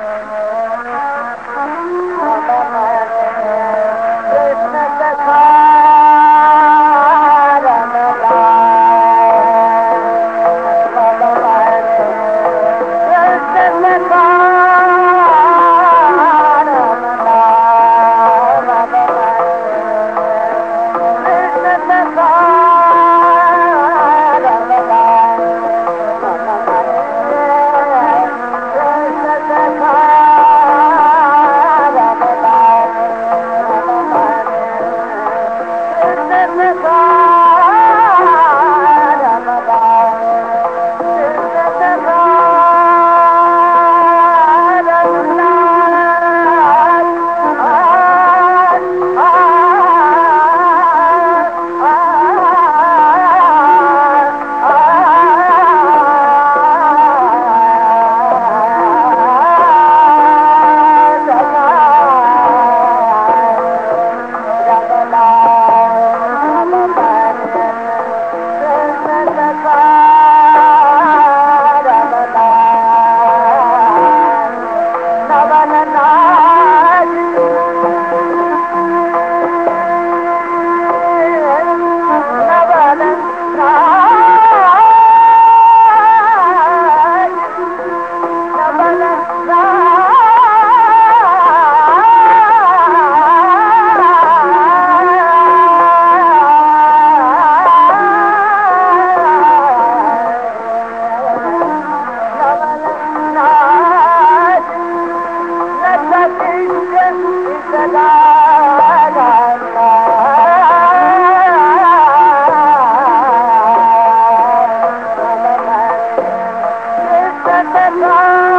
Uh-huh. Magnify. 三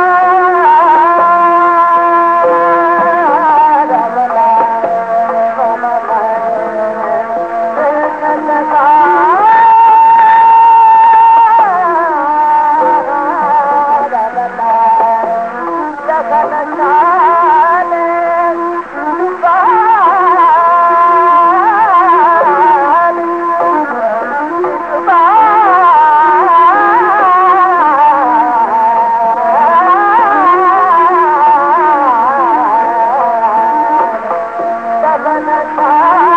that fire.